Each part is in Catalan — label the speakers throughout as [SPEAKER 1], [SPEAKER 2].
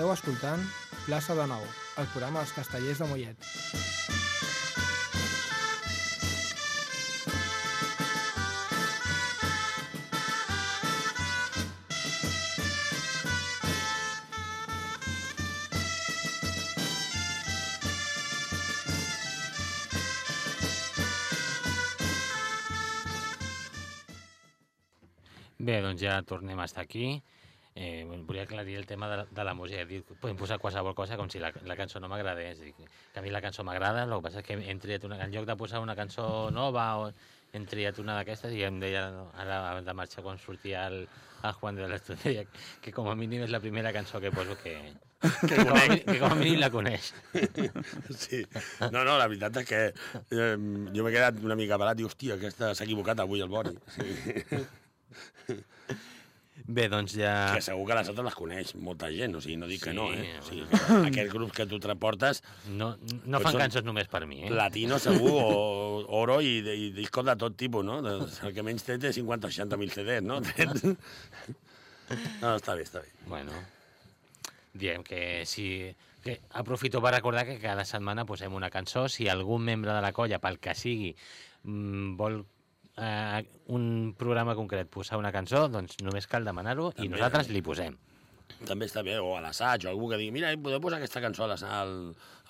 [SPEAKER 1] Esteu escoltant Plaça de Nou, el programa dels castellers de Mollet.
[SPEAKER 2] Bé, doncs ja tornem a estar aquí. Volia aclarir el tema de, de la música. Dic, podem posar qualsevol cosa com si la, la cançó no m'agradés. Que a mi la cançó m'agrada, el que passa és que hem triat una, en lloc de posar una cançó nova o hem triat una d'aquestes i em deia no, ara abans de marxar quan sortia el, el Juan de l'Estudi que com a mínim és la primera cançó que poso que, que, com, a, que com a mínim la coneix.
[SPEAKER 3] Sí. No, no, la veritat és que eh, jo m'he quedat una mica parat i, hòstia, aquesta s'ha equivocat avui el Boni. Sí.
[SPEAKER 2] Bé, doncs ja...
[SPEAKER 3] Que segur que les altres les coneix molta gent, o sigui, no dic que
[SPEAKER 2] Sí,
[SPEAKER 3] no, eh? O sigui,
[SPEAKER 2] bueno.
[SPEAKER 3] aquest grup que tu transportes,
[SPEAKER 2] No, no fan cançons només per mi, eh?
[SPEAKER 3] latino segur, o oro i, i discos de tot tipus, no? El que menys té té 50 o 60 mil CDs, no? No, està bé, està bé.
[SPEAKER 2] Bueno, diem que si... Que aprofito per recordar que cada setmana posem una cançó. Si algun membre de la colla, pel que sigui, mm, vol eh, un programa concret posar una cançó, doncs només cal demanar-ho i nosaltres
[SPEAKER 3] eh?
[SPEAKER 2] li posem.
[SPEAKER 3] També està bé, o a l'assaig, o algú que digui, mira, podeu posar aquesta cançó a, l'assa- al,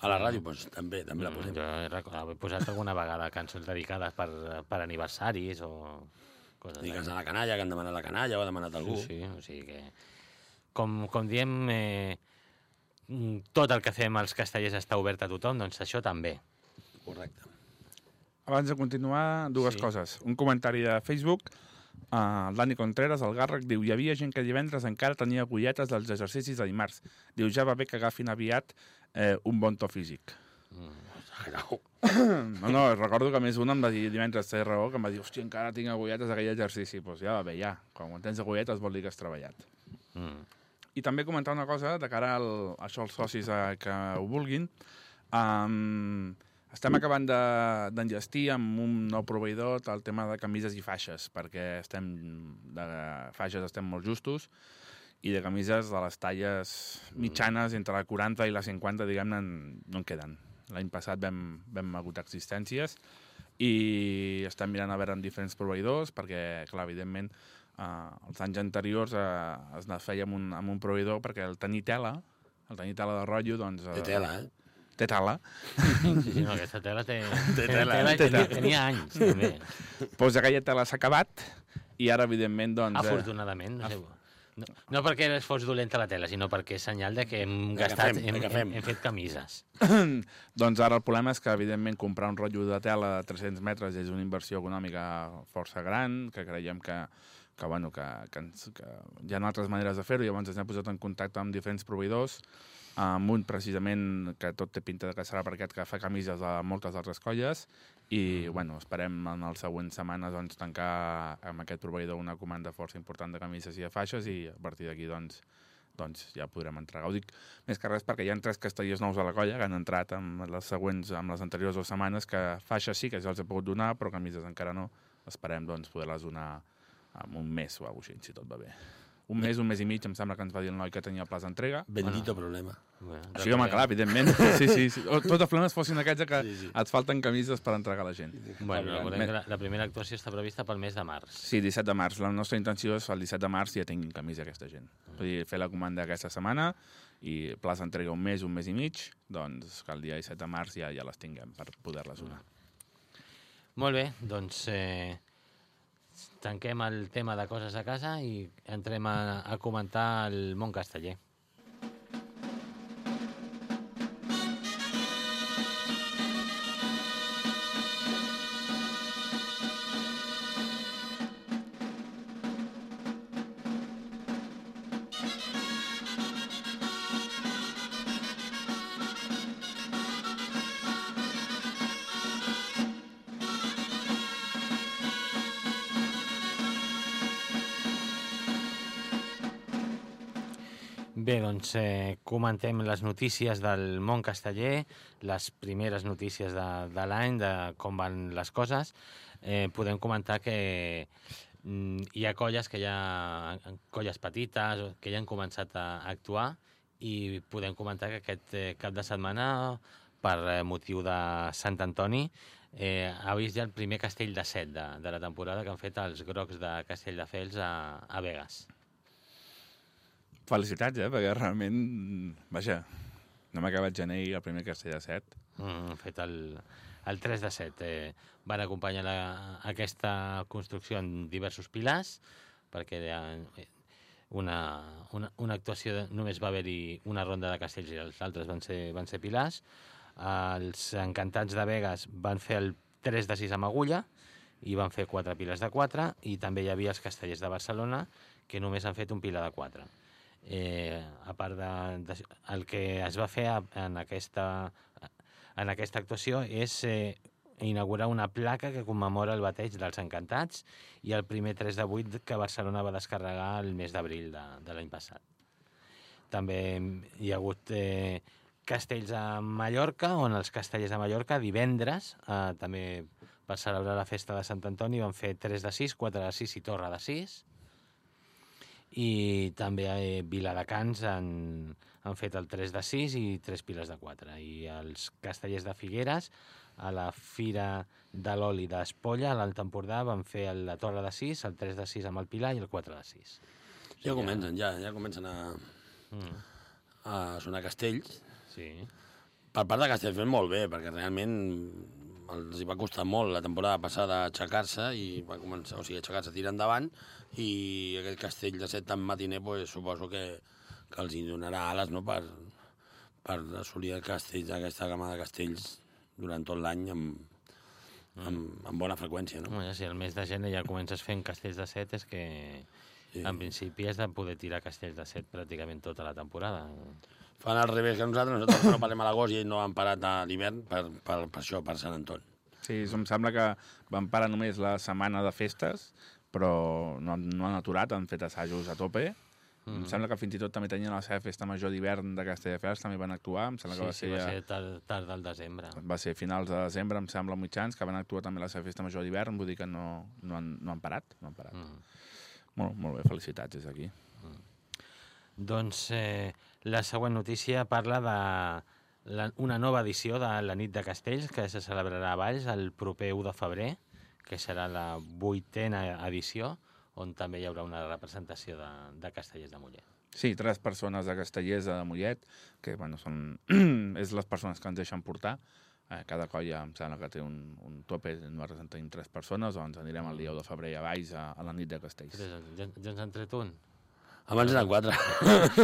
[SPEAKER 3] a la ràdio, doncs també, també la posem.
[SPEAKER 2] Jo he, he posat alguna vegada cançons dedicades per, per aniversaris o coses
[SPEAKER 3] Digues a la canalla, que han demanat la canalla, o ha demanat algú.
[SPEAKER 2] Sí, sí, o sigui que... Com, com diem, eh, mm, tot el que fem als castellers està obert a tothom, doncs això també.
[SPEAKER 3] Correcte.
[SPEAKER 4] Abans de continuar, dues
[SPEAKER 2] Sí.
[SPEAKER 4] coses. Un comentari de Facebook. Uh, el Dani Contreras, el Gàrrec, diu hi havia gent que divendres encara tenia agulletes dels exercicis de dimarts. Diu, ja va bé que agafin aviat eh, un bon to físic.
[SPEAKER 3] Exagerau.
[SPEAKER 4] No, no, recordo que a més un em va dir divendres, té raó, que em va dir, hòstia, encara tinc agulletes d'aquell exercici. Doncs pues ja va bé, ja. Quan tens agulletes vol dir que has treballat.
[SPEAKER 2] Mm.
[SPEAKER 4] I també comentar una cosa de cara al, a això als socis eh, que ho vulguin. Um, estem acabant de- d'enllestir de, amb un nou proveïdor el tema de camises i faixes, perquè estem de faixes estem molt justos i de camises de les talles mitjanes entre la 40 i la 50, diguem-ne, no en queden. L'any passat vam, vam agotar existències i estem mirant a veure amb diferents proveïdors perquè, clar, evidentment, eh, els anys anteriors eh, es feia amb un, amb un proveïdor perquè el tenir tela, el tenir tela de rotllo, doncs...
[SPEAKER 3] Té tela, eh?
[SPEAKER 4] Té tela.
[SPEAKER 2] Sí, sí, no, aquesta tela té,
[SPEAKER 3] Té tela,
[SPEAKER 2] tela,
[SPEAKER 4] té tela.
[SPEAKER 2] tenia anys, també.
[SPEAKER 4] Doncs aquella tela s'ha acabat i ara, evidentment, doncs... eh,
[SPEAKER 2] Afortunadament. No, sé, no, no perquè fos dolenta la tela, sinó perquè és senyal de que hem
[SPEAKER 3] que
[SPEAKER 2] gastat,
[SPEAKER 3] fem,
[SPEAKER 2] hem,
[SPEAKER 3] que
[SPEAKER 2] hem, hem fet camises.
[SPEAKER 4] doncs ara el problema és que, evidentment, comprar un rotllo de tela de 300 metres és una inversió econòmica força gran, que creiem que, que, bueno, que, que, ens, que hi ha altres maneres de fer-ho, llavors ens hem posat en contacte amb diferents proveïdors, amb un precisament que tot té pinta de que serà per aquest que fa camises a moltes altres colles i bueno, esperem en les següents setmanes doncs, tancar amb aquest proveïdor una comanda força important de camises i de faixes i a partir d'aquí doncs, doncs ja podrem entregar. Ho dic més que res perquè hi ha tres castellers nous a la colla que han entrat amb les següents, amb les anteriors dues setmanes, que faixes sí que ja els he pogut donar, però camises encara no. Esperem doncs, poder-les donar en un mes o alguna cosa així, si tot va bé. Un mes, un mes i mig, em sembla que ens va dir el noi que tenia el pla d'entrega.
[SPEAKER 3] Bendito problema.
[SPEAKER 2] Bueno,
[SPEAKER 4] Sí, home, clar, evidentment. Sí, sí, sí. O, Tots els problemes fossin aquests que
[SPEAKER 3] Sí, sí.
[SPEAKER 4] et falten camises per entregar a la gent.
[SPEAKER 2] Bueno, recordem que la, la primera actuació està prevista pel mes de març.
[SPEAKER 4] Sí, 17 de març. La nostra intenció és el 17 de març ja tinguin camisa aquesta gent. Vull dir, fer la comanda aquesta setmana i pla s'entrega un mes, un mes i mig, doncs que el dia 17 de març ja, ja les tinguem per poder-les donar.
[SPEAKER 2] Molt bé, doncs eh, tanquem el tema de coses a casa i entrem a, a comentar el món casteller. Comentem les notícies del món casteller, les primeres notícies de, de l'any, de com van les coses. Eh, podem comentar que mm, hi ha colles que ja, colles petites, que ja han començat a actuar i podem comentar que aquest eh, cap de setmana, per eh, motiu de Sant Antoni, eh, ha vist ja el primer castell de set de, de la temporada que han fet els grocs de Castelldefels a, a Vegas.
[SPEAKER 4] Felicitats, eh? Perquè realment, vaja, no m'ha acabat gener i el primer castell de set.
[SPEAKER 2] Mm, han fet el, el 3 de 7. Eh, van acompanyar la, aquesta construcció en diversos pilars, perquè eh, una, una, una actuació, només va haver-hi una ronda de castells i els altres van ser, van ser pilars. Els encantats de Vegas van fer el 3 de 6 amb agulla i van fer quatre piles de 4 i també hi havia els castellers de Barcelona que només han fet un pilar de 4. Eh, a part de, de, el que es va fer en aquesta, en aquesta actuació és eh, inaugurar una placa que commemora el bateig dels encantats i el primer 3 de 8 que Barcelona va descarregar el mes d'abril de, de l'any passat. També hi ha hagut eh, castells a Mallorca, on els castellers de Mallorca divendres, eh, també per celebrar la festa de Sant Antoni, van fer 3 de 6, 4 de 6 i torre de 6. I també a eh, Viladecans han, han fet el 3 de 6 i 3 piles de 4. I els castellers de Figueres, a la Fira de l'Oli d'Espolla, a l'Alt Empordà, van fer el- la torre de 6, el 3 de 6 amb el pilar i el 4 de 6.
[SPEAKER 3] Ja comencen, ja, ja comencen a,
[SPEAKER 2] Mm,
[SPEAKER 3] a sonar castells.
[SPEAKER 2] sí.
[SPEAKER 3] Per part de Castelldefels molt bé, perquè realment els hi va costar molt la temporada passada aixecar-se i va començar, o sigui, aixecar-se a tirar endavant i aquest castell de set tan matiner pues, suposo que, que els hi donarà ales no? per, per assolir el castell, aquesta gamma de castells durant tot l'any amb, amb, amb bona freqüència. No?
[SPEAKER 2] Bueno, si el mes de gener ja comences fent castells de set, és que
[SPEAKER 3] Sí.
[SPEAKER 2] en principi has de poder tirar castells de set pràcticament tota la temporada.
[SPEAKER 3] Fan al revés que nosaltres, nosaltres no parlem a l'agost i ells no han parat a l'hivern per, per, per això, per Sant Antoni.
[SPEAKER 4] Sí, em sembla que van parar només la setmana de festes, però no, no han aturat, han fet assajos a tope. Mm. Em sembla que fins i tot també tenien la seva festa major d'hivern de Castelldefels, també van actuar, em sembla que va
[SPEAKER 2] sí,
[SPEAKER 4] ser,
[SPEAKER 2] sí, va ser tard, tard al desembre.
[SPEAKER 4] va ser finals de desembre, em sembla, mitjans, que van actuar també la seva festa major d'hivern, vull dir que no, no, han, no han parat. No han parat. Mm.
[SPEAKER 2] Mm.
[SPEAKER 4] Molt, molt bé, felicitats des d'aquí.
[SPEAKER 2] Doncs eh, la següent notícia parla de la, una nova edició de la nit de Castells que se celebrarà a Valls el proper 1 de febrer, que serà la vuitena edició, on també hi haurà una representació de, de Castellers de Mollet.
[SPEAKER 4] Sí, tres persones de Castellers de Mollet, que bueno, són... és les persones que ens deixen portar. Eh, cada colla em sembla que té un, un tope, nosaltres en tenim tres persones, doncs anirem el dia 1 de febrer a Valls a, a la nit de Castells.
[SPEAKER 2] Ja, ja, ja ens han tret un?
[SPEAKER 3] Abans eren quatre.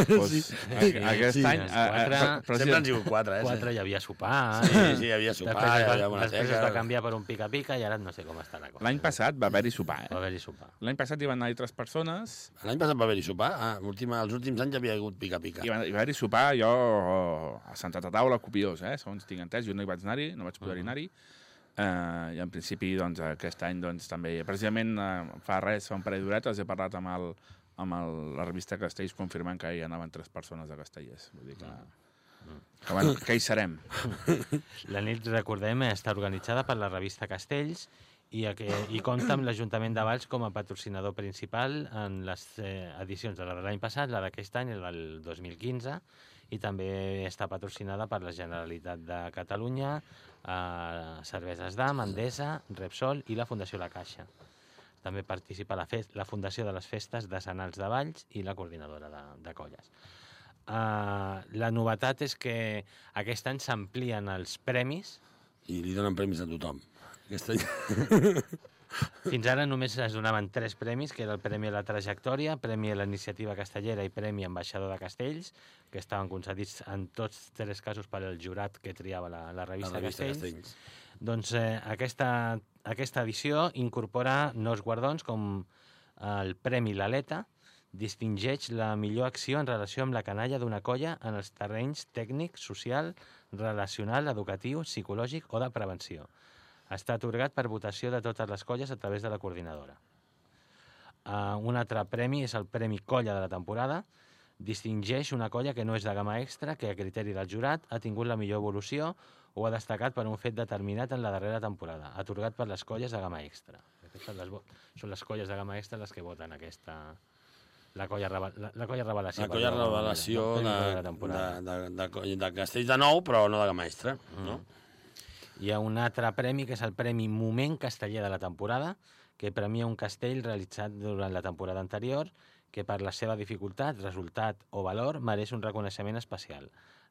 [SPEAKER 4] Pues,
[SPEAKER 3] Sí.
[SPEAKER 4] sí. Aquest
[SPEAKER 3] Sí,
[SPEAKER 4] any... eh, eh,
[SPEAKER 2] quatre-
[SPEAKER 4] però- però
[SPEAKER 3] Sempre
[SPEAKER 4] sí,
[SPEAKER 3] han sigut quatre, eh?
[SPEAKER 2] Quatre hi havia sopar.
[SPEAKER 3] Sí,
[SPEAKER 2] eh?
[SPEAKER 3] sí, hi havia sopar,
[SPEAKER 2] després,
[SPEAKER 3] hi
[SPEAKER 2] es va,
[SPEAKER 3] havia una
[SPEAKER 2] després es va canviar per un pica-pica i ara no sé com està la cosa.
[SPEAKER 4] L'any passat va haver-hi sopar,
[SPEAKER 2] Va
[SPEAKER 4] eh?
[SPEAKER 2] haver-hi sopar.
[SPEAKER 4] L'any passat hi van anar tres persones
[SPEAKER 3] L'any passat va haver-hi sopar. Ah, última, els últims anys hi havia hagut pica-pica.
[SPEAKER 4] i va, hi va haver-hi sopar, jo a Santa Taula copiós, eh? Segons tinc entès, jo no hi vaig anar-hi, no vaig poder-hi anar-hi. Uh, I en principi, doncs, aquest any, doncs, també... Precisament uh, fa res, fa un parell d'horetes, he parlat amb, el, amb el, la revista Castells confirmant que hi anaven tres persones de Castellers. Vull dir que... Que, bueno, que hi serem.
[SPEAKER 2] La nit, recordem, està organitzada per la revista Castells i, que, i compta amb l'Ajuntament de Valls com a patrocinador principal en les eh, edicions de la de l'any passat, la d'aquest any, la del 2015, i també està patrocinada per la Generalitat de Catalunya, eh, Cerveses d'Am, Endesa, Repsol i la Fundació La Caixa. També participa la, fest, la Fundació de les Festes de Sanals de Valls i la Coordinadora de, de Colles. Uh, la novetat és que aquest any s'amplien els premis.
[SPEAKER 3] I li donen premis a tothom. Aquest any...
[SPEAKER 2] Fins ara només es donaven tres premis, que era el Premi a la Trajectòria, Premi a la Iniciativa Castellera i Premi Ambaixador de Castells, que estaven concedits en tots tres casos per al jurat que triava la, la
[SPEAKER 3] La
[SPEAKER 2] revista,
[SPEAKER 3] revista
[SPEAKER 2] Castells.
[SPEAKER 3] Castells.
[SPEAKER 2] Doncs eh, aquesta, aquesta edició incorpora nous guardons com el Premi L'Aleta, distingeix la millor acció en relació amb la canalla d'una colla en els terrenys tècnic, social, relacional, educatiu, psicològic o de prevenció. Està atorgat per votació de totes les colles a través de la coordinadora. Uh, un altre premi és el Premi Colla de la temporada. Distingeix una colla que no és de gamma extra, que a criteri del jurat ha tingut la millor evolució o ha destacat per un fet determinat en la darrera temporada, atorgat per les colles de gamma extra. Aquestes les són les colles de gamma extra les que voten aquesta, la colla, la, la colla revelació.
[SPEAKER 3] La colla revelació de,
[SPEAKER 2] no?
[SPEAKER 3] de,
[SPEAKER 2] la temporada.
[SPEAKER 3] de, de, de Castells de Nou, però no de Gamestre.
[SPEAKER 2] Mm.
[SPEAKER 3] No?
[SPEAKER 2] Hi ha un altre premi, que és el Premi Moment Casteller de la temporada, que premia un castell realitzat durant la temporada anterior, que per la seva dificultat, resultat o valor mereix un reconeixement especial.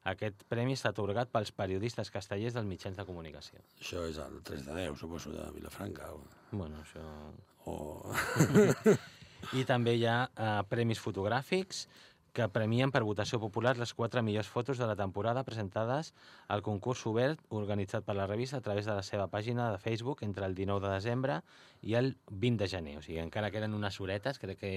[SPEAKER 2] Aquest premi està atorgat pels periodistes castellers dels mitjans de comunicació.
[SPEAKER 3] Això és el 3 de 10, suposo, de Vilafranca. O...
[SPEAKER 2] Bueno, això...
[SPEAKER 3] o...
[SPEAKER 2] I també hi ha eh, premis fotogràfics que premien per votació popular les quatre millors fotos de la temporada presentades al concurs obert organitzat per la revista a través de la seva pàgina de Facebook entre el 19 de desembre i el 20 de gener. O sigui, encara queden unes horetes, crec que,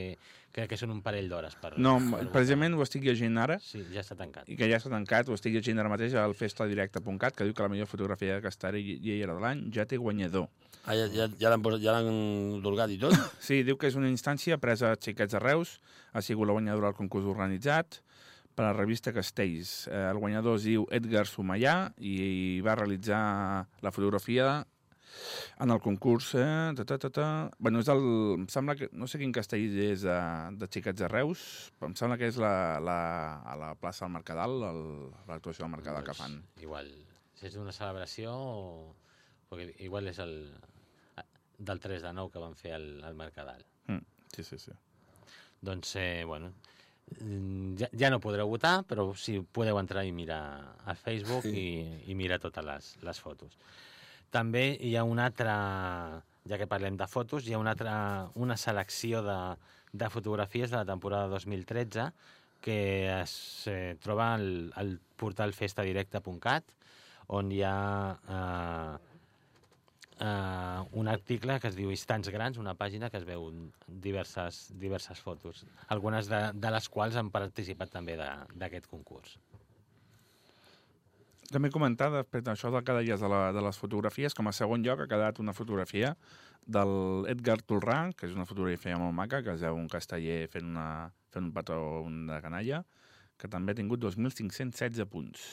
[SPEAKER 2] crec que són un parell d'hores per...
[SPEAKER 4] No,
[SPEAKER 2] per
[SPEAKER 4] precisament ho estic llegint ara,
[SPEAKER 2] Sí, ja està tancat.
[SPEAKER 4] i que ja s'ha tancat, ho estic llegint ara mateix al festadirecte.cat, que diu que la millor fotografia de Castell i era de l'any ja té guanyador.
[SPEAKER 3] Ah, ja, ja, ja l'han ja l'han otorgat i tot?
[SPEAKER 4] Sí, diu que és una instància presa a xiquets de Reus, ha sigut la guanyadora del concurs organitzat per la revista Castells. Eh, el guanyador es diu Edgar Sumallà i va realitzar la fotografia en el concurs. Eh, ta, ta, ta, ta. Bueno, és el, em sembla que, no sé quin castell és de, de xiquets de Reus, però em sembla que és la, la, a la plaça del Mercadal, l'actuació del Mercadal que fan.
[SPEAKER 2] Doncs, Igual, si és una celebració o... Perquè igual és el del 3 de 9 que van fer al, al Mercadal.
[SPEAKER 4] Mm, sí, sí, sí.
[SPEAKER 2] Doncs, eh, bueno, ja, ja no podreu votar, però sí podeu entrar i mirar a Facebook
[SPEAKER 3] Sí.
[SPEAKER 2] i, i mirar totes les, les fotos. També hi ha una altra, ja que parlem de fotos, hi ha una altra, una selecció de, de fotografies de la temporada 2013 que es eh, troba al, al portal festadirecte.cat on hi ha eh, eh, un article que es diu Instants Grans, una pàgina que es veu diverses, diverses fotos, algunes de, de les quals han participat també d'aquest concurs.
[SPEAKER 4] També comentar, després d'això del que deies de, la, de les fotografies, com a segon lloc ha quedat una fotografia del Edgar Tolrà, que és una fotografia molt maca, que es veu un casteller fent, una, fent un petó de canalla, que també ha tingut 2.516 punts.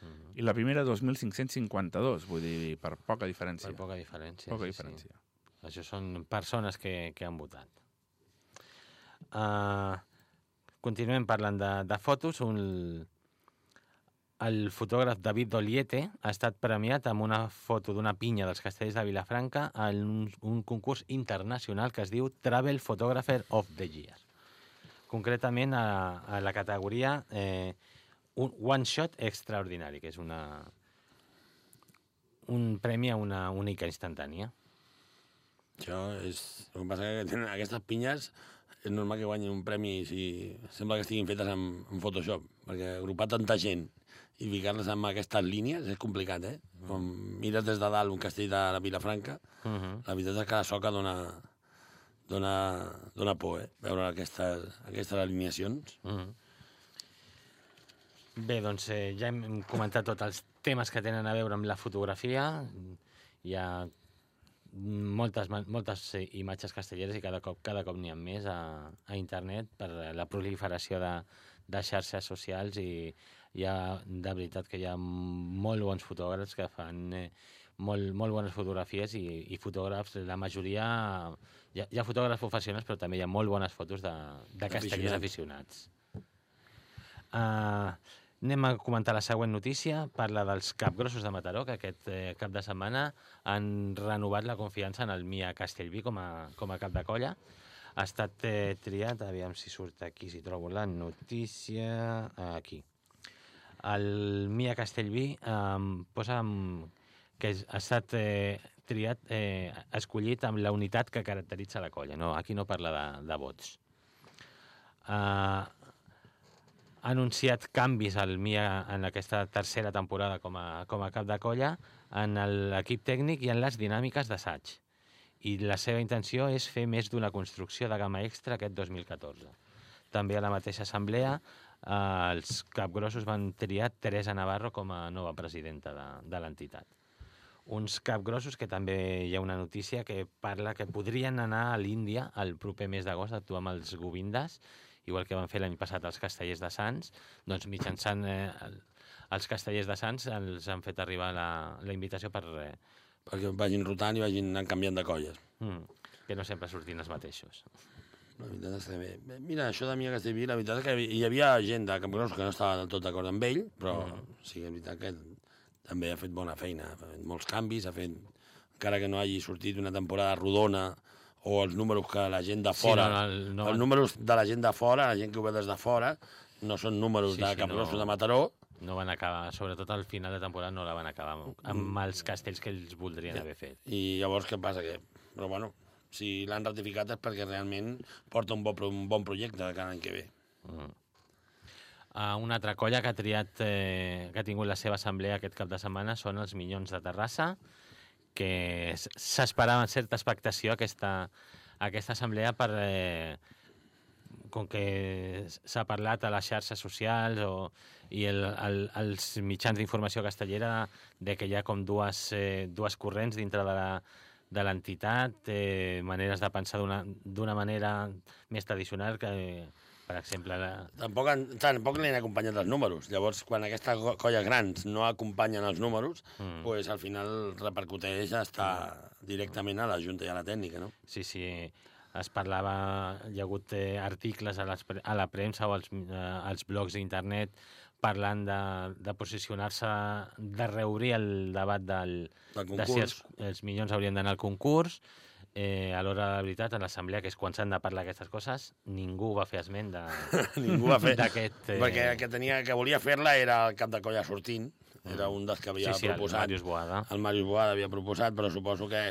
[SPEAKER 2] Mhm.
[SPEAKER 4] I la primera 2.552, vull dir, per poca diferència.
[SPEAKER 2] Per poca diferència.
[SPEAKER 4] poca
[SPEAKER 2] sí,
[SPEAKER 4] diferència.
[SPEAKER 2] Sí. Això són persones que, que han votat. Uh, continuem parlant de, de fotos. Un, el fotògraf David Doliete ha estat premiat amb una foto d'una pinya dels castells de Vilafranca en un, un concurs internacional que es diu Travel Photographer of the Year. Concretament a, a la categoria eh, un One Shot Extraordinari, que és una, un premi a una única instantània.
[SPEAKER 3] Això és... El que passa que tenen aquestes pinyes és normal que guanyin un premi si sembla que estiguin fetes amb, amb Photoshop, perquè agrupar tanta gent i ficar-les amb aquestes línies és complicat, eh? Quan mires des de dalt un castell de la Vilafranca,
[SPEAKER 2] Uh -huh.
[SPEAKER 3] la veritat és que la soca dona, dona, dona por, eh? Veure aquestes, aquestes alineacions.
[SPEAKER 2] Uh -huh. Bé, doncs eh, ja hem comentat tots els temes que tenen a veure amb la fotografia. Hi ha moltes, moltes eh, imatges castelleres i cada cop cada cop n'hi ha més a, a internet per la proliferació de, de xarxes socials i hi ha, de veritat que hi ha molt bons fotògrafs que fan eh, molt, molt bones fotografies i, i fotògrafs, la majoria... Hi ha, hi ha fotògrafs professionals, però també hi ha molt bones fotos de, de castellers aficionats. Uh, anem a comentar la següent notícia. Parla dels capgrossos de Mataró, que aquest eh, cap de setmana han renovat la confiança en el Mia Castellví com a, com a cap de colla. Ha estat eh, triat, aviam si surt aquí, si trobo la notícia... Ah, aquí. El Mia Castellví eh, posa que ha estat eh, triat, eh, escollit amb la unitat que caracteritza la colla. No, aquí no parla de, de vots. Uh, ha anunciat canvis al MIA en aquesta tercera temporada com a, com a cap de colla en l'equip tècnic i en les dinàmiques d'assaig. I la seva intenció és fer més d'una construcció de gamma extra aquest 2014. També a la mateixa assemblea eh, els capgrossos van triar Teresa Navarro com a nova presidenta de, de l'entitat. Uns capgrossos que també hi ha una notícia que parla que podrien anar a l'Índia el proper mes d'agost a actuar amb els Govindas, igual que van fer l'any passat els castellers de Sants, doncs mitjançant eh, el- els castellers de Sants els han fet arribar la, la invitació per... Eh,
[SPEAKER 3] perquè vagin rotant i vagin anant canviant de colles.
[SPEAKER 2] mm, que no sempre surtin els mateixos.
[SPEAKER 3] La veritat és que bé. Mira, això de Mia Castellví, la veritat és que hi havia gent de Campgros que no estava del tot d'acord amb ell, però mm. sí que és veritat que també ha fet bona feina, ha fet molts canvis, ha fet, encara que no hagi sortit una temporada rodona o els números que la gent de
[SPEAKER 2] Sí,
[SPEAKER 3] fora,
[SPEAKER 2] no, no, no
[SPEAKER 3] els números de la gent de fora, la gent que ho ve des de fora, no són números
[SPEAKER 2] Sí,
[SPEAKER 3] de
[SPEAKER 2] sí,
[SPEAKER 3] Campgros
[SPEAKER 2] no.
[SPEAKER 3] de Mataró,
[SPEAKER 2] No van acabar, sobretot al final de temporada no la van acabar amb, amb els castells que ells voldrien
[SPEAKER 3] Ja.
[SPEAKER 2] haver fet.
[SPEAKER 3] I llavors què passa? Que, però bueno, si l'han ratificat és perquè realment porta un bon, un bon projecte de cada any que ve.
[SPEAKER 2] Uh, una altra colla que ha triat, eh, que ha tingut la seva assemblea aquest cap de setmana són els Minyons de Terrassa, que s'esperava amb certa expectació aquesta, aquesta assemblea per... Eh, com que s'ha parlat a les xarxes socials o, i el, el, els mitjans d'informació castellera de que hi ha com dues, eh, dues corrents dintre de la, de l'entitat, eh, maneres de pensar d'una manera més tradicional que, per exemple, la,
[SPEAKER 3] Tampoc, tampoc li han acompanyat els números. Llavors, quan aquestes co- colles grans no acompanyen els números, mm. pues, al final repercuteix hasta directament a la Junta i a la tècnica, no?
[SPEAKER 2] Sí, sí, es parlava, hi ha hagut eh, articles a, les, a la premsa o als, eh, als blogs d'internet parlant de, de posicionar-se, de reobrir el debat del,
[SPEAKER 3] Del
[SPEAKER 2] de si els, els milions haurien d'anar al concurs. Eh, a l'hora de la veritat, a l'assemblea, que és quan s'han de parlar aquestes coses, ningú va fer esment de...
[SPEAKER 3] Ningú va fer...
[SPEAKER 2] D'aquest, eh,
[SPEAKER 3] Perquè el que, tenia, que volia fer-la era el cap de colla sortint, era un dels que havia
[SPEAKER 2] sí, sí, el
[SPEAKER 3] proposat.
[SPEAKER 2] Màrius Boada.
[SPEAKER 3] El Màrius Boada havia proposat, però suposo que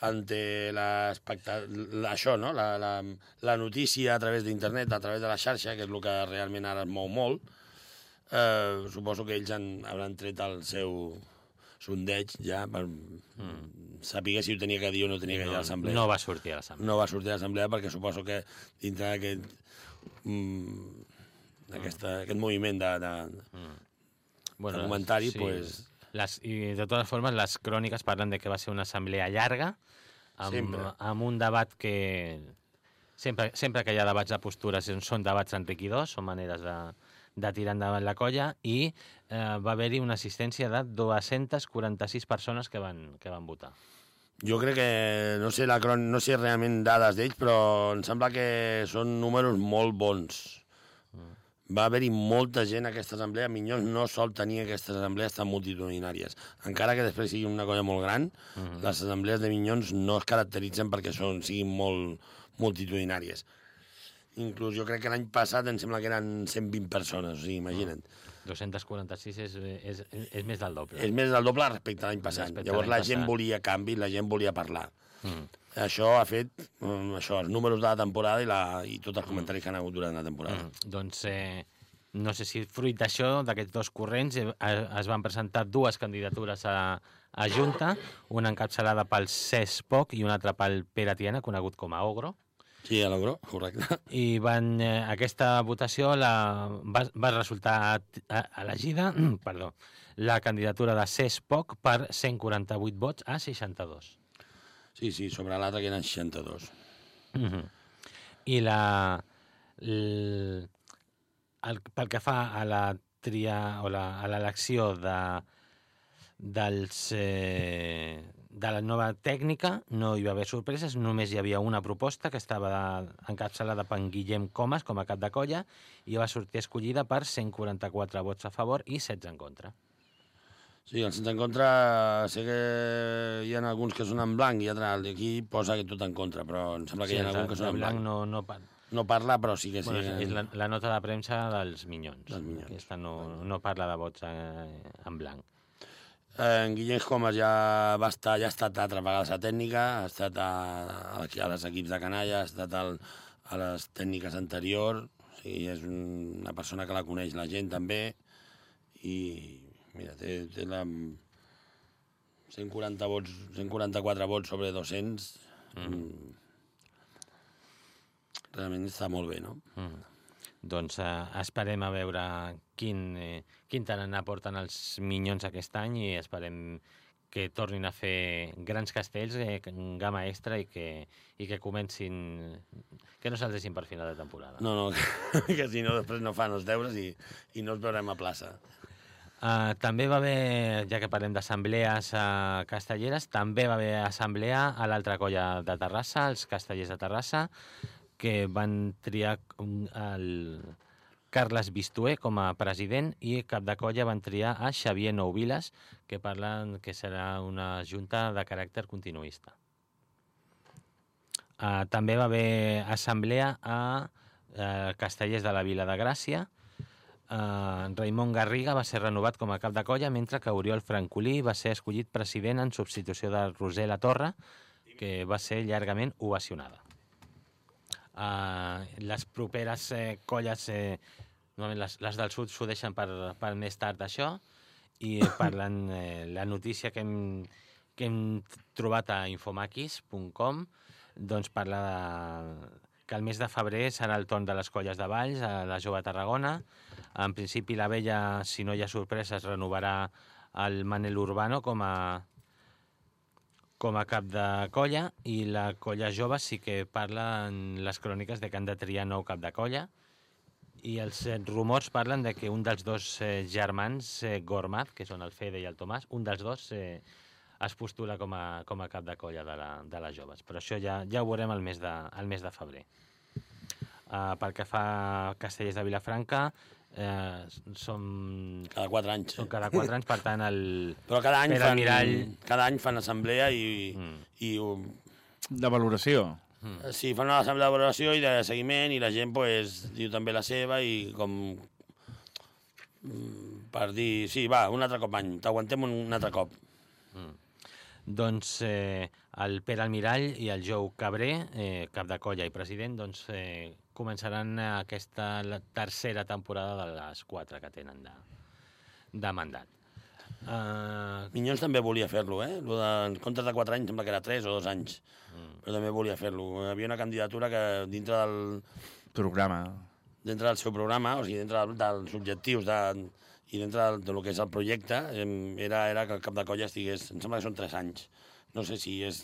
[SPEAKER 3] ante l'especta- la- això, no? La, la, la notícia a través d'internet, a través de la xarxa, que és el que realment ara es mou molt, eh, suposo que ells han, hauran tret el seu sondeig ja per mm. saber si ho tenia que dir o no tenia que dir a l'assemblea.
[SPEAKER 2] no va sortir a l'assemblea.
[SPEAKER 3] no va sortir a l'assemblea perquè suposo que dintre d'aquest mm, aquesta, aquest moviment de, de,
[SPEAKER 2] bueno,
[SPEAKER 3] el comentari, pues-
[SPEAKER 2] Les, I de totes formes, les cròniques parlen de que va ser una assemblea llarga, amb,
[SPEAKER 3] Sempre.
[SPEAKER 2] amb un debat que... Sempre, sempre que hi ha debats de postures són debats enriquidors, són maneres de, de tirar endavant la colla, i eh, va haver-hi una assistència de 246 persones que van, que van votar.
[SPEAKER 3] Jo crec que, no sé, la cron... no sé realment dades d'ells, però em sembla que són números molt bons. Va haver-hi molta gent a aquesta assemblea. Minyons no sol tenir aquestes assemblees tan multitudinàries. Encara que després sigui una colla molt gran, les assemblees de Minyons no es caracteritzen perquè són, siguin molt multitudinàries. Inclús jo crec que l'any passat em sembla que eren 120 persones, o sigui, imagina't.
[SPEAKER 2] 246 és, és, és més del doble.
[SPEAKER 3] És més del doble respecte a l'any passat.
[SPEAKER 2] Respecte
[SPEAKER 3] Llavors la gent
[SPEAKER 2] passat.
[SPEAKER 3] volia canvi, la gent volia parlar.
[SPEAKER 2] Mm.
[SPEAKER 3] Això ha fet mm, això, els números de la temporada i, la, i tots els comentaris que han hagut durant la temporada.
[SPEAKER 2] Mm, doncs eh, no sé si fruit d'això, d'aquests dos corrents, eh, es van presentar dues candidatures a, a Junta, una encapçalada pel Cesc Poc i una altra pel Pere Tiana, conegut com a Ogro.
[SPEAKER 3] Sí, a l'Ogro, correcte.
[SPEAKER 2] I van, eh, aquesta votació la, va, va resultar elegida perdó, la candidatura de Cesc Poc per 148 vots a 62.
[SPEAKER 3] Sí, sí, sobre l'altre que eren 62.
[SPEAKER 2] Mhm. I la... El, el, pel que fa a la tria o la, a l'elecció de, dels, eh, de la nova tècnica no hi va haver sorpreses, només hi havia una proposta que estava encapçalada per Guillem Comas com a cap de colla i va sortir escollida per 144 vots a favor i 16 en contra.
[SPEAKER 3] Sí, el sense en contra, sé que hi ha alguns que són en blanc i altres aquí posa que tot en contra, però em sembla que hi ha alguns que són en blanc.
[SPEAKER 2] blanc no, no, pa-
[SPEAKER 3] No parla, però sí que sí.
[SPEAKER 2] Bueno, és, la, la nota de premsa dels Minyons.
[SPEAKER 3] Dels Minyons.
[SPEAKER 2] Aquesta no, no parla de vots eh, en blanc.
[SPEAKER 3] En Guillem Comas ja va estar, ja ha estat altres vegades a tècnica, ha estat a, a, a les equips de canalla, ha estat al, a les tècniques anteriors, o sigui, és un, una persona que la coneix la gent també, i mira, té, té la 140 vots, 144 vots sobre 200, mm. realment està molt bé, no?
[SPEAKER 2] Mm. Doncs eh, esperem a veure quin, eh, quin tarannà porten els Minyons aquest any i esperem que tornin a fer grans castells eh, gamma extra i que, i que comencin... que no se'ls deixin per final de temporada.
[SPEAKER 3] No, no, que si no després no fan els deures i, i no els veurem a plaça.
[SPEAKER 2] Uh, també va haver, ja que parlem d'assemblees uh, castelleres, també va haver assemblea a l'altra colla de Terrassa, els castellers de Terrassa, que van triar el Carles Bistué com a president i cap de colla van triar a Xavier Nouviles, que parlen que serà una junta de caràcter continuista. Uh, també va haver assemblea a uh, Castellers de la Vila de Gràcia. Uh, Raimon Garriga va ser renovat com a cap de colla, mentre que Oriol Francolí va ser escollit president en substitució de Rosela Torra, que va ser llargament ovacionada. Uh, les properes eh, colles, eh, normalment les, les del sud s'ho deixen per, per més tard això, i parlen eh, la notícia que hem, que hem trobat a infomaquis.com doncs parla de, que el mes de febrer serà el torn de les colles de Valls a la Jove Tarragona. En principi la vella, si no hi ha sorpreses, renovarà el Manel Urbano com a com a cap de colla i la colla jove sí que parla en les cròniques de que han de triar nou cap de colla i els eh, rumors parlen de que un dels dos eh, germans, eh, Gormaz, que són el Fede i el Tomàs, un dels dos eh, es postula com a, com a cap de colla de, la, de les joves. Però això ja, ja ho veurem el mes de, el mes de febrer. Uh, pel que fa a Castellers de Vilafranca, eh, som,
[SPEAKER 3] Cada quatre anys.
[SPEAKER 2] són cada quatre anys, per tant, el...
[SPEAKER 3] Però cada any,
[SPEAKER 2] Pere
[SPEAKER 3] fan,
[SPEAKER 2] Almirall.
[SPEAKER 3] cada any fan assemblea i,
[SPEAKER 2] Mm.
[SPEAKER 3] i ho-
[SPEAKER 4] De valoració.
[SPEAKER 3] sí, fan una assemblea de valoració i de seguiment i la gent pues, diu també la seva i com mm, per dir, sí, va, un altre cop any, t'aguantem un, un altre cop.
[SPEAKER 2] Doncs eh, el Pere Almirall i el Jou Cabré, eh, cap de colla i president, doncs, eh, començaran aquesta la tercera temporada de les quatre que tenen de, de mandat. Uh,
[SPEAKER 3] Minyons també volia fer-lo, eh? Lo de, en comptes de 4 anys, sembla que era 3 o 2 anys. Mm. Però també volia fer-lo. Hi havia una candidatura que dintre del,
[SPEAKER 4] Programa.
[SPEAKER 3] dintre del seu programa, o sigui, dintre del, dels objectius de, i dintre del, de lo que és el projecte, em, era, era que el cap de colla estigués... Em sembla que són 3 anys. No sé si és...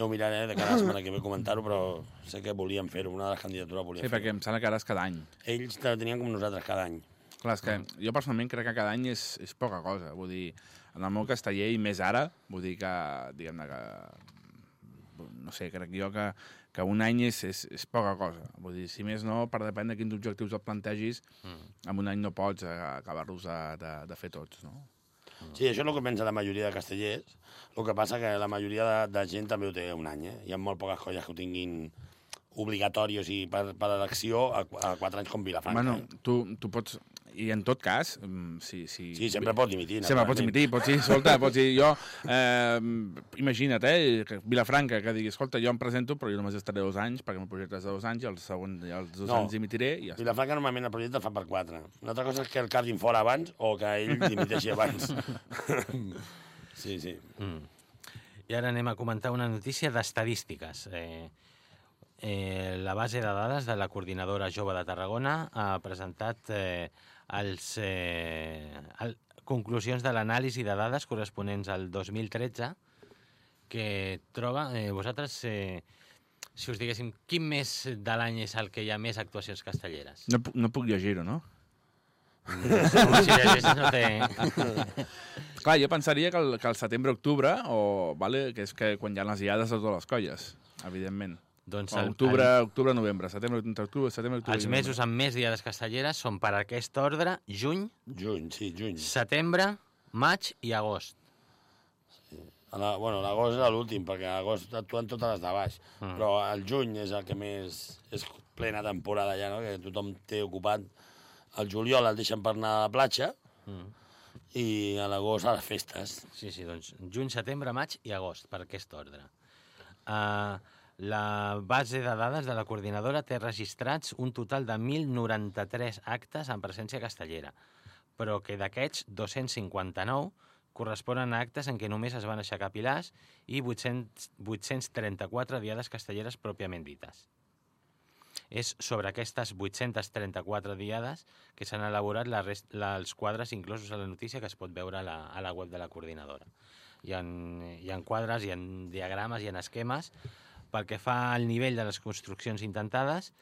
[SPEAKER 3] Ja ho miraré de cada setmana que ve comentar-ho, però sé que volien fer-ho, una de les candidatures volia
[SPEAKER 4] Sí,
[SPEAKER 3] fer-ho.
[SPEAKER 4] perquè em sembla que ara és cada any.
[SPEAKER 3] Ells te- tenien com nosaltres cada any.
[SPEAKER 4] Clar, és que jo personalment crec que cada any és, és poca cosa. Vull dir, en el meu casteller i més ara, vull dir que, diguem-ne que... No sé, crec jo que, que un any és, és, és poca cosa. Vull dir, si més no, per depèn de quins objectius et plantegis, en un any no pots eh, acabar-los de, de, de fer tots, no?
[SPEAKER 3] Sí, això és el que pensa la majoria de castellers. El que passa que la majoria de, de gent també ho té un any. Eh? Hi ha molt poques colles que ho tinguin obligatorios i per, per elecció a, a 4 anys com Vilafranca.
[SPEAKER 4] bueno,
[SPEAKER 3] eh?
[SPEAKER 4] tu, tu pots... I en tot cas, mm, si... si
[SPEAKER 3] Sí, sempre pots dimitir.
[SPEAKER 4] Sempre pots dimitir, pots dir, escolta, pots dir, jo, eh, imagina't, eh, que Vilafranca, que digui, escolta, jo em presento, però jo només estaré dos anys, perquè el projecte és de dos anys, i els següents, i els dos
[SPEAKER 3] No.
[SPEAKER 4] anys dimitiré, i ja està.
[SPEAKER 3] Vilafranca normalment el projecte el fa per 4. Una altra cosa és que el capin fora abans o que ell dimiteixi abans. sí, sí.
[SPEAKER 2] Mm. I ara anem a comentar una notícia d'estadístiques. Eh, eh, la base de dades de la Coordinadora Jove de Tarragona ha presentat eh, els, eh, el, conclusions de l'anàlisi de dades corresponents al 2013 que troba... Eh, vosaltres, eh, si us diguéssim, quin mes de l'any és el que hi ha més actuacions castelleres?
[SPEAKER 4] No, puc- no puc llegir-ho, no?
[SPEAKER 2] Home, si llegeixes no té...
[SPEAKER 4] Clar, jo pensaria que el, que el setembre-octubre, o, vale, que és que quan hi ha les guiades de totes les colles, evidentment.
[SPEAKER 2] Doncs el-
[SPEAKER 4] octubre, octubre, novembre, setembre, entre octubre, setembre, octubre...
[SPEAKER 2] Els mesos amb més diades castelleres són per aquest ordre juny,
[SPEAKER 3] Juny, sí, juny.
[SPEAKER 2] setembre, maig i agost.
[SPEAKER 3] A la, bueno, l'agost és l'últim, perquè a l'agost actuen totes les de baix. Mm. Però el juny és el que més... És plena temporada ja, no? Que tothom té ocupat. El juliol el deixen per anar a la platja
[SPEAKER 2] Mm.
[SPEAKER 3] i a l'agost a les festes.
[SPEAKER 2] Sí, sí, doncs juny, setembre, maig i agost, per aquest ordre. Uh, la base de dades de la coordinadora té registrats un total de 1.093 actes en presència castellera, però que d'aquests 259 corresponen a actes en què només es van aixecar pilars i 800, 834 diades castelleres pròpiament dites. És sobre aquestes 834 diades que s'han elaborat la rest, la, els quadres inclosos a la notícia que es pot veure a la, a la web de la coordinadora. Hi ha, hi ha quadres, hi ha diagrames, hi ha esquemes. Pel que fa al nivell de les construccions intentades,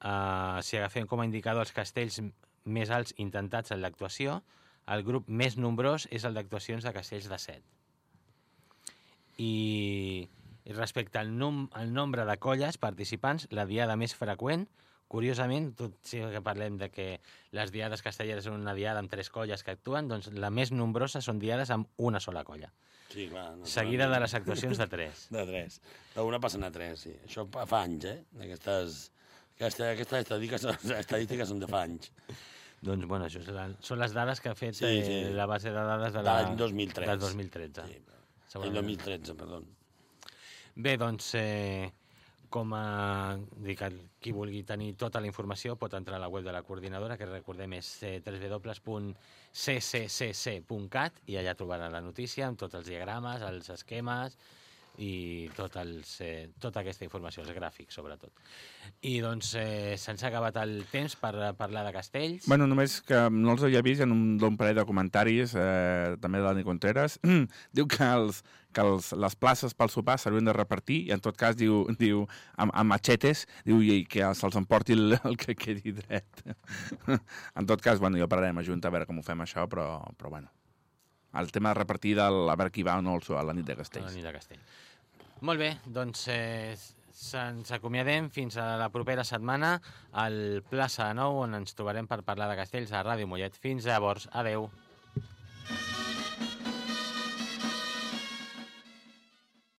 [SPEAKER 2] eh, si agafem com a indicador els castells més alts intentats en l'actuació, el grup més nombrós és el d'actuacions de castells de 7. I I respecte al, num al nombre de colles participants, la diada més freqüent, curiosament, tot sí que parlem de que les diades castelleres són una diada amb tres colles que actuen, doncs la més nombrosa són diades amb una sola colla,
[SPEAKER 3] Sí, clar. naturalment.
[SPEAKER 2] seguida de les actuacions de tres.
[SPEAKER 3] De tres. D'una passen a tres, sí. Això fa anys, eh? Aquestes, aquesta, aquestes estadístiques, estadístiques són de fa anys.
[SPEAKER 2] Doncs, bueno, això seran, són les dades que ha fet
[SPEAKER 3] Sí,
[SPEAKER 2] eh,
[SPEAKER 3] sí.
[SPEAKER 2] la base de dades de
[SPEAKER 3] De
[SPEAKER 2] la-
[SPEAKER 3] l'any 2003.
[SPEAKER 2] del 2013.
[SPEAKER 3] Sí, el
[SPEAKER 2] Segurament.
[SPEAKER 3] 2013, perdó.
[SPEAKER 2] Bé, doncs, eh, com a, dic, qui vulgui tenir tota la informació pot entrar a la web de la coordinadora, que recordem és www.cccc.cat i allà trobarà la notícia amb tots els diagrames, els esquemes i tot els, eh, tota aquesta informació, els gràfics, sobretot. I doncs eh, se'ns ha acabat el temps per parlar de castells.
[SPEAKER 4] Bueno, només que no els havia vist, ha un, un parell de comentaris, eh, també de l'Ani Contreras. diu que, els, que els, les places pel sopar s'haurien de repartir i en tot cas diu, diu amb, amb machetes, diu i que se'ls emporti el, el que quedi dret. en tot cas, bueno, jo parlarem a Junta a veure com ho fem això, però, però bueno. El tema de repartir del, a veure qui va o no a la nit de
[SPEAKER 2] a la
[SPEAKER 4] Castells.
[SPEAKER 2] nit de Castell. Molt bé, doncs eh, se'ns acomiadem fins a la propera setmana al plaça de Nou, on ens trobarem per parlar de castells a Ràdio Mollet. Fins llavors, adeu.